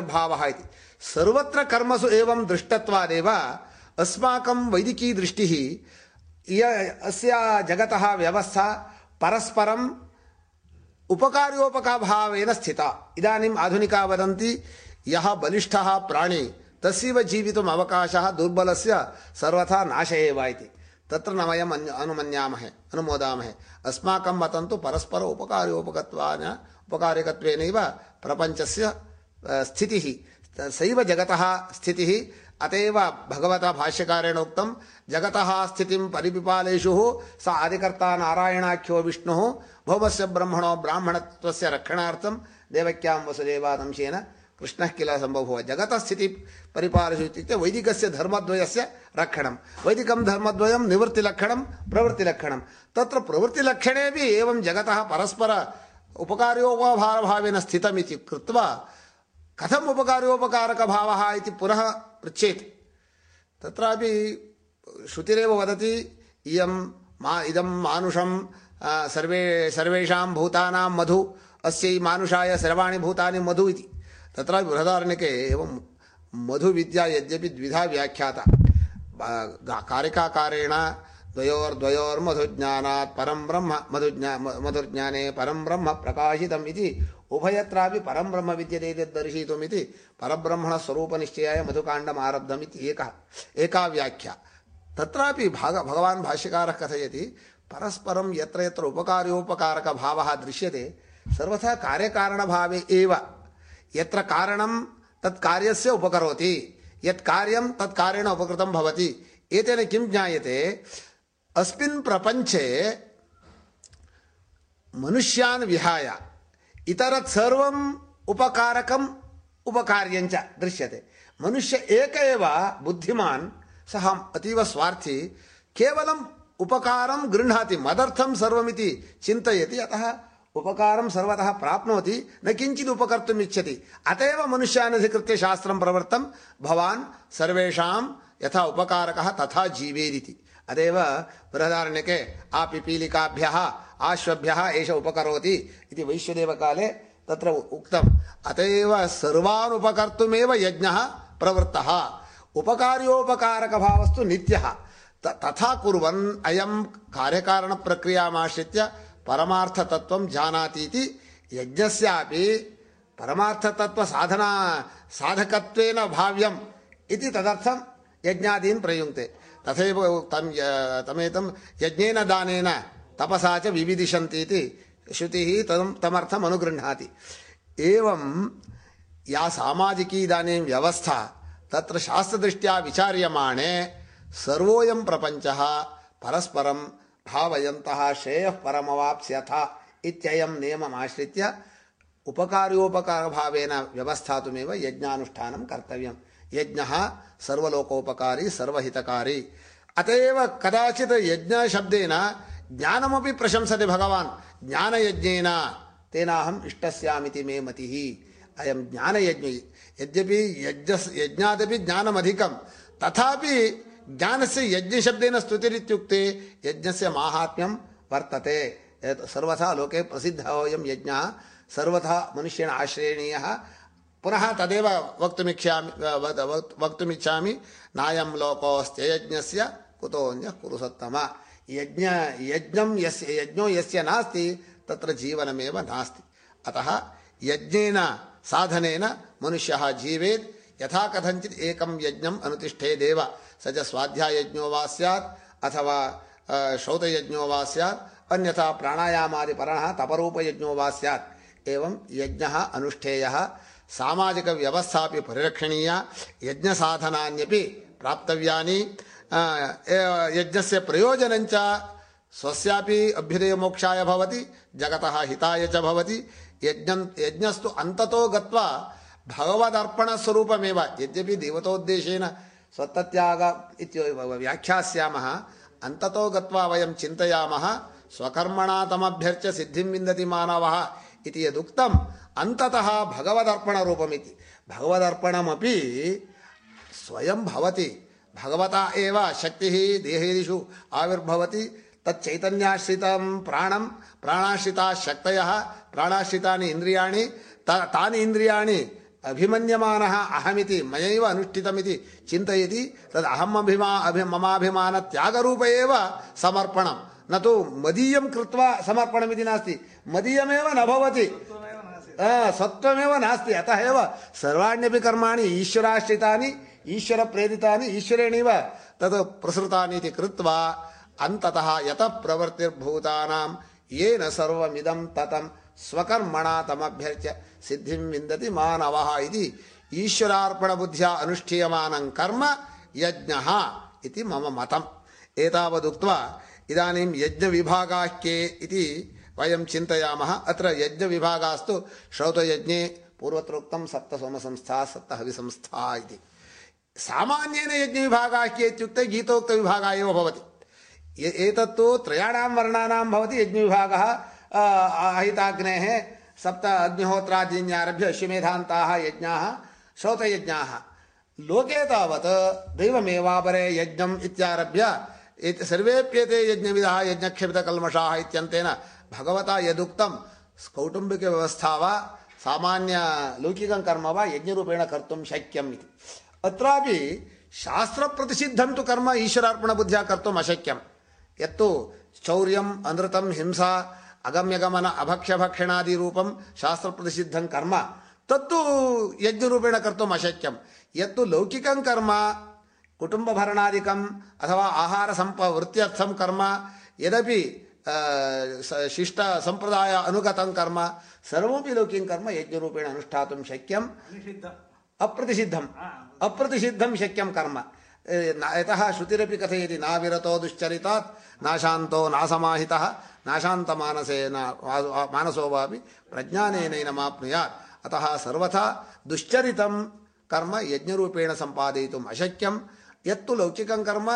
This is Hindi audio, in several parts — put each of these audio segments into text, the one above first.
भावः इति। सर्वत्र कर्मसु एवं दृष्टत्वादेव अस्माकं वैदिकी दृष्टिः इय अस्य जगतः व्यवस्था परस्परम् उपकार्योपकाभावेन स्थिता। इदानीम् आधुनिका वदन्ति, यः बलिष्ठः प्राणी, तस्यैव जीवितुम् अवकाशः दुर्बलस्य सर्वथा नाश एव इति। तत्र न वयम् अनुमन्यामहे, अनुमोदामहे। अस्माकं मतं तु परस्पर उपकार्योपकत्वान उपकारिकत्वेनैव प्रपञ्चस्य स्थितिः, सैव जगतः स्थितिः अत भगवता भाष्यकारेण उक्तं, जगतः स्थितिं परिपिपालेषु, स आदिकर्ता नारायणाख्यो विष्णुः, भौमस्य ब्रह्मणो ब्राह्मणत्वस्य रक्षणार्थं, देवक्यां वसुदेवादंशेन कृष्णः किल सम्भवो। जगतः स्थिति परिपालेषु इत्युक्ते वैदिकस्य धर्मद्वयस्य रक्षणं। वैदिकं धर्मद्वयं निवृत्तिलक्षणं, प्रवृत्तिलक्षणं। तत्र प्रवृत्तिलक्षणेपि एवं जगतः परस्पर उपकार्योपभावेन स्थितमिति कृत्वा कथम् उपकार्योपकारकभावः इति पुनः पृच्छेत्। तत्रापि श्रुतिरेव वदति, इयं मा, इदं मानुषं सर्वे, सर्वेषां भूतानां मधु, अस्यै मानुषाय सर्वाणि भूतानि मधु इति। तत्रापि बृहदारण्यके एवं मधुविद्या यद्यपि द्विधा व्याख्याता। कारिकाकारेण द्वयोर्द्वयोर्मधुज्ञानात् परं ब्रह्म, मधुज्ञा मधुर्ज्ञाने परं ब्रह्म प्रकाशितम् इति। उभयत्रापि परं ब्रह्म विद्यते इति। दर्शयितुम् परब्रह्मणस्वरूपनिश्चयाय मधुकाण्डम् आरब्धम् इति एकः, एका व्याख्या। तत्रापि भाग, भगवान् भाष्यकारः कथयति परस्परं यत्र यत्र उपकार्योपकारकभावः दृश्यते, सर्वथा कार्यकारणभावे एव। यत्र कारणं तत् कार्यस्य उपकरोति, यत् कार्यं तत् कारेण उपकृतं भवति, एतेन किं ज्ञायते? अस्मिन् प्रपञ्चे मनुष्यान् विहाय इतरत् सर्वम् उपकारकम् उपकार्यञ्च दृश्यते। मनुष्य एक एव बुद्धिमान्, सः अतीव स्वार्थी, केवलम् उपकारं गृह्णाति, मदर्थं सर्वमिति चिन्तयति, अतः उपकारं सर्वतः प्राप्नोति, न किञ्चित् उपकर्तुम् इच्छति। अत एव मनुष्यान् अधिकृत्य शास्त्रं प्रवृत्तं भवान् सर्वेषां यथा उपकारकः तथा जीवेदिति। अतएव बृहदारण्यके आपिपीलिकाभ्यः, आश्वभ्यः एष उपकरोति इति वैश्यदेवकाले तत्र उक्तम्। अत एव सर्वानुपकर्तुमेव यज्ञः प्रवृत्तः। उपकार्योपकारकभावस्तु नित्यः। तथा कुर्वन् अयं कार्यकारणप्रक्रियामाश्रित्य परमार्थतत्त्वं जानाति इति यज्ञस्यापि परमार्थतत्त्वसाधना, साधकत्वेन भाव्यम् इति तदर्थं यज्ञादीन् प्रयुङ्क्ते। तथैव तं तमेतं यज्ञेन दानेन तपसा च विविदिशन्ति इति श्रुतिः तं तमर्थम् अनुगृह्णाति। एवं या सामाजिकी इदानीं व्यवस्था तत्र शास्त्रदृष्ट्या विचार्यमाणे सर्वोऽयं प्रपञ्चः परस्परं भावयन्तः श्रेयः परमवाप्स्यथा इत्ययं नियममाश्रित्य उपकार्योपकारभावेन व्यवस्थातुमेव यज्ञानुष्ठानं कर्तव्यं यज्ञः सर्वलोकोपकारी, सर्वहितकारी। अतएव कदाचित् यज्ञशब्देन ज्ञानमपि प्रशंसते भगवान्। ज्ञानयज्ञेन तेनाहम् इष्टस्यामिति मे मतिः। अयं ज्ञानयज्ञ यद्यपि यज्ञ यज्ञादपि ज्ञानमधिकं तथापि ज्ञानस्य यज्ञशब्देन स्तुतिरित्युक्ते यज्ञस्य माहात्म्यं वर्तते। सर्वथा लोके प्रसिद्धोऽयं यज्ञः। सर्वथा मनुष्येण आश्रयणीयः। पुनः तदेव वक्तुमिच्छामि वक्तुमिच्छामि। नायं लोकोऽस्त्ययज्ञस्य कुतोऽन्यः कुरु सत्तम यज्ञ, यज्ञं यस्य, यज्ञो यस्य नास्ति, तत्र जीवनमेव नास्ति। अतः यज्ञेन, साधनेन मनुष्यः जीवेत्। यथा कथञ्चित् एकं यज्ञम् अनुतिष्ठेदेव। स च स्वाध्यायज्ञो वा स्यात्, अथवा श्रौतयज्ञो वा स्यात्। अन्यथा प्राणायामादिपरणः तपरूपयज्ञो वा स्यात्। एवं यज्ञः अनुष्ठेयः। सामाजिकव्यवस्थापि परिरक्षणीया, यज्ञसाधनान्यपि प्राप्तव्यानि। यज्ञस्य प्रयोजनञ्च स्वस्यापि अभ्युदयमोक्षाय भवति, जगतः हिताय च भवति। यज्ञं, यज्ञस्तु अन्ततो गत्वा भगवदर्पणस्वरूपमेव, यद्यपि देवतोद्देशेन स्वत्तत्याग इति व्याख्यास्यामः, अन्ततो गत्वा वयं चिन्तयामः, स्वकर्मणा तमभ्यर्च्य सिद्धिं विन्दति मानवः इति यदुक्तम् अन्ततः भगवदर्पणरूपमिति भगवदर्पणमपि स्वयं भवति भगवता एव शक्तिः देहेषु आविर्भवति तच्चैतन्याश्रितं प्राणं प्राणाश्रिताः शक्तयः प्राणाश्रितानि इन्द्रियाणि तानि इन्द्रियाणि अभिमन्यमानः अहमिति मयैव अनुष्ठितमिति चिन्तयति तद् अहम् अभिमा अभि ममाभिमानत्यागरूप एव समर्पणं न तु मदीयं कृत्वा समर्पणमिति नास्ति मदीयमेव न भवति सत्वमेव नास्ति। अतः एव सर्वाण्यपि कर्माणि ईश्वराश्रितानि, ईश्वरप्रेरितानि, ईश्वरेणैव तद् प्रसृतानि इति कृत्वा अन्ततः यतः प्रवृत्तिर्भूतानां येन सर्वमिदं ततं स्वकर्मणा तमभ्यर्च्य सिद्धिं विन्दति मानवः इति ईश्वरार्पणबुद्ध्या अनुष्ठीयमानं कर्म यज्ञः इति मम मतम्। एतावदुक्त्वा इदानीं यज्ञविभागाः के इति वयं चिन्तयामः। अत्र यज्ञविभागास्तु श्रौतयज्ञे पूर्वत्रोक्तं सप्तसोमसंस्था, सप्तहविसंस्था इति। सामान्येन यज्ञविभागाः के इत्युक्ते गीतोक्तविभागः एव भवति। एतत्तु त्रयाणां वर्णानां भवति यज्ञविभागः। अहिताग्नेः सप्त अग्निहोत्रादीन्यारभ्य अश्वमेधान्ताः यज्ञाः, श्रौतयज्ञाः। लोके तावत् दैवमेवापरे यज्ञम् इत्यारभ्य सर्वेप्येते यज्ञविदः, यज्ञक्षपितकल्मषाः इत्यन्तेन भगवता यदुक्तं कौटुम्बिकव्यवस्था वा सामान्यलौकिकं कर्म वा, यज्ञरूपेण कर्तुं शक्यम् इति। अत्रापि शास्त्रप्रतिषिद्धं तु कर्म ईश्वरार्पणबुद्ध्या कर्तुम् अशक्यम्। यत्तु चौर्यम् अनृतं, हिंसा, अगम्यगमन अभक्ष्यभक्षणादि रूपं शास्त्रप्रतिषिद्धं कर्म, तत्तु यज्ञरूपेण कर्तुम् अशक्यं यत्तु लौकिकं कर्म, कुटुम्बभरणादिकम् अथवा आहारसम्पवृत्त्यर्थं कर्म, यदपि शिष्ट संप्रदाय अनुगतं कर्म सर्वमपि लौकिकं कर्म यज्ञरूपेण अनुष्ठातुं शक्यम् अप्रतिषिद्धम् अप्रतिषिद्धं शक्यं कर्म यतः श्रुतिरपि कथयति नाविरतो दुश्चरितात् नाशान्तो नासमाहितः नाशान्तमानसेन मानसो वापि प्रज्ञानेनैनमाप्नुयात् अतः सर्वथा दुश्चरितं कर्म यज्ञरूपेण सम्पादयितुम् अशक्यं यत्तु लौकिकं कर्म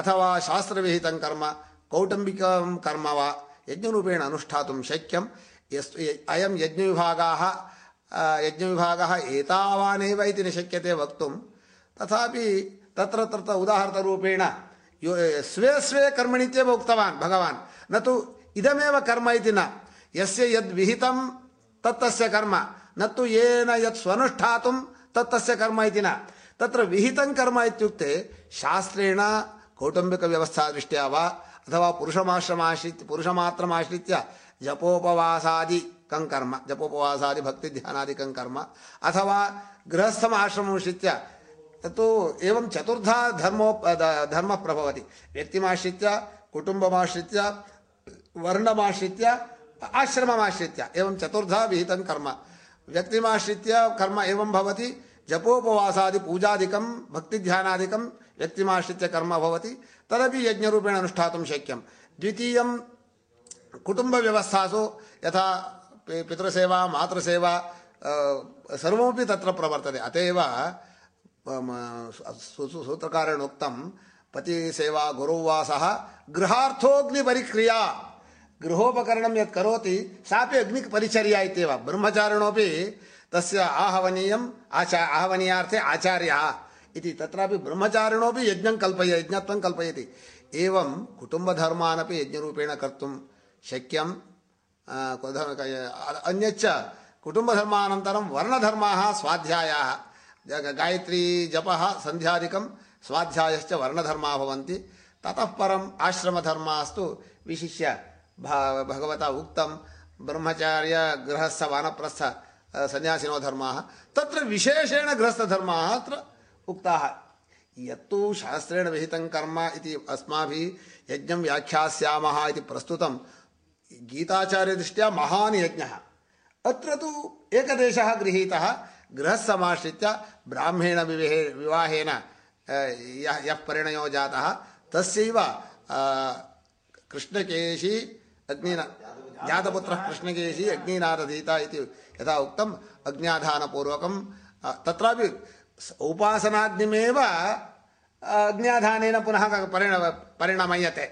अथवा शास्त्रविहितं कर्म कौटुम्बिकं कर्म वा यज्ञरूपेण अनुष्ठातुं शक्यं अयं यज्ञविभागाः यज्ञविभागः एतावानेव इति न शक्यते वक्तुं तथापि तत्र तत्र उदाहरणरूपेण स्वे स्वे कर्मणित्येव उक्तवान् भगवान् न तु इदमेव कर्म इति न यस्य यद् विहितं तत्तस्य कर्म न तु येन यत् स्वनुष्ठातुं तत्तस्य कर्म इति न तत्र विहितं कर्म इत्युक्ते शास्त्रेण कौटुम्बिकव्यवस्थादृष्ट्या वा अथवा पुरुषमाश्रमाश्रित्य, पुरुषमात्रमाश्रित्य जपोपवासादिकं कर्म जपोपवासादि भक्तिध्यानादिकं कर्म अथवा गृहस्थमाश्रममुश्रित्य तत्तु एवं चतुर्धा धर्मो धर्मः प्रभवति। व्यक्तिमाश्रित्य, कुटुम्बमाश्रित्य, वर्णमाश्रित्य, आश्रममाश्रित्य, एवं चतुर्धा विहितं कर्म। व्यक्तिमाश्रित्य कर्म एवं भवति, जपोपवासादि पूजादिकं, भक्तिध्यानादिकं व्यक्तिमाश्रित्य कर्म भवति, तदपि यज्ञरूपेण अनुष्ठातुं शक्यं द्वितीयं, कुटुम्बव्यवस्थासु यथा पितृसेवा, मातृसेवा सर्वमपि तत्र प्रवर्तते। अत एव सूत्रकारेण उक्तं, पतिसेवा गुरुवासः गृहार्थोऽग्निपरिक्रिया। गृहोपकरणं यत् करोति, सापि अग्निपरिचर्या इत्येव। ब्रह्मचारिणोपि तस्य आहवनीयम्, आचा, आहवनीयार्थे आचार्यः। इति तत्रापि ब्रह्मचारिणोपि यज्ञं कल्पय, यज्ञत्वं कल्पयति। एवं कुटुम्बधर्मानपि यज्ञरूपेण कर्तुं शक्यं अन्यच्च कुटुम्बधर्मानन्तरं वर्णधर्माः स्वाध्यायाः। गायत्री, जपः, सन्ध्यादिकं स्वाध्यायश्च वर्णधर्माः भवन्ति। ततः परम् आश्रमधर्मास्तु विशिष्य भगवता उक्तं ब्रह्मचार्य गृहस्थ, वानप्रस्थ सन्यासिनो धर्माः। तत्र विशेषेण गृहस्थधर्माः अत्र उक्ताः, यत्तु शास्त्रेण विहितं कर्म इति अस्माभिः यज्ञं व्याख्यास्यामः इति प्रस्तुतं गीताचार्यदृष्ट्या महान् यज्ञः। अत्र तु एकदेशः गृहीतः गृहस्थमाश्रित्य ब्राह्मेण विवाहेन यः परिणयो जातः, तस्यैव कृष्णकेशी अग्निना, जातपुत्रः कृष्णकेशी अग्निनारधीता इति यथा उक्तम् अज्ञाधानपूर्वकं तत्रापि उपासनाग्निमेव अज्ञाधानेन पुनः परिण, परिणमयते।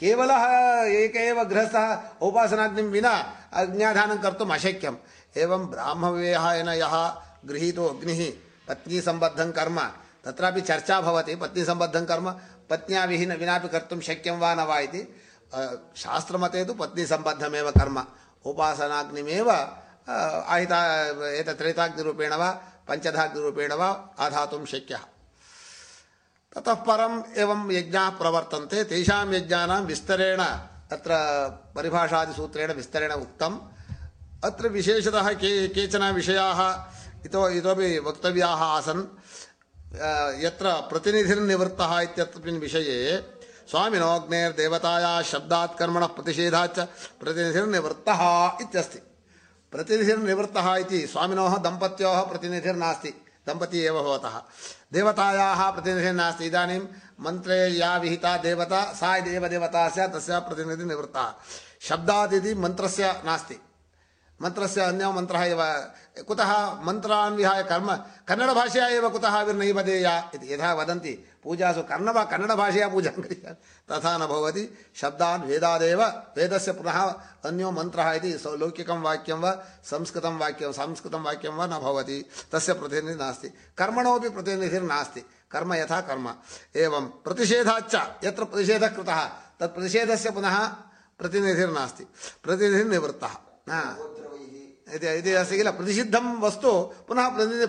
केवलः एक एव गृहस्थः उपासनाग्निं विना अज्ञाधानं कर्तुम् अशक्यम्। एवं ब्राह्मविवाहेन यः गृहीतो अग्निः पत्नीसम्बद्धं कर्म, तत्रापि चर्चा भवति पत्नीसम्बद्धं कर्म पत्न्या विहीन विनापि कर्तुं शक्यं वा न वा इति शास्त्रमते तु पत्नीसम्बद्धमेव कर्म। उपासनाग्निमेव आहिता, एतत् त्रेताग्निरूपेण वा पञ्चधाग्निरूपेण वा आधातुं शक्यः। ततः परम् एवं यज्ञाः प्रवर्तन्ते। तेषां यज्ञानां विस्तरेण, अत्र परिभाषादिसूत्रेण विस्तरेण उक्तम्। अत्र विशेषतः के, केचन विषयाः इतो, इतोपि वक्तव्याः आसन्। यत्र प्रतिनिधिर्निवृत्तः इत्यस्मिन् विषये स्वामिनोऽग्नेर्देवताया शब्दात् कर्मणः प्रतिषेधाच्च प्रतिनिधिर्निवृत्तः इत्यस्ति। प्रतिनिधिर्निवृत्तः इति स्वामिनोः दम्पत्योः प्रतिनिधिर्नास्ति। दम्पती एव भवतः। देवतायाः प्रतिनिधिर्नास्ति इदानीं मन्त्रे या विहिता देवता, सा एव देवता स्यात्, तस्याः प्रतिनिधिर्निवृत्तः। शब्दात् इति मन्त्रस्य नास्ति। मन्त्रस्य अन्यो मन्त्रः एव। कुतः मन्त्रान् विहाय कर्म? कन्नडभाषया एव कुतः विर्नैवदेया इति। यथा वदन्ति पूजासु कर्णभ कन्नडभाषया पूजां क्रिया तथा न भवति शब्दान् वेदादेव, वेदस्य पुनः अन्यो मन्त्रः इति लौकिकं वाक्यं वा संस्कृतं वाक्यं संस्कृतं वाक्यं वा न भवति। तस्य प्रतिनिधिः नास्ति। कर्मणोऽपि प्रतिनिधिर्नास्ति कर्म यथा कर्म। एवं प्रतिषेधाच्च, यत्र प्रतिषेधः कृतः, तत् प्रतिषेधस्य पुनः प्रतिनिधिर्नास्ति प्रतिनिधिर्निवृत्तः इति अस्ति किल? प्रतिषिद्धं वस्तु, पुनः प्रतिनिधि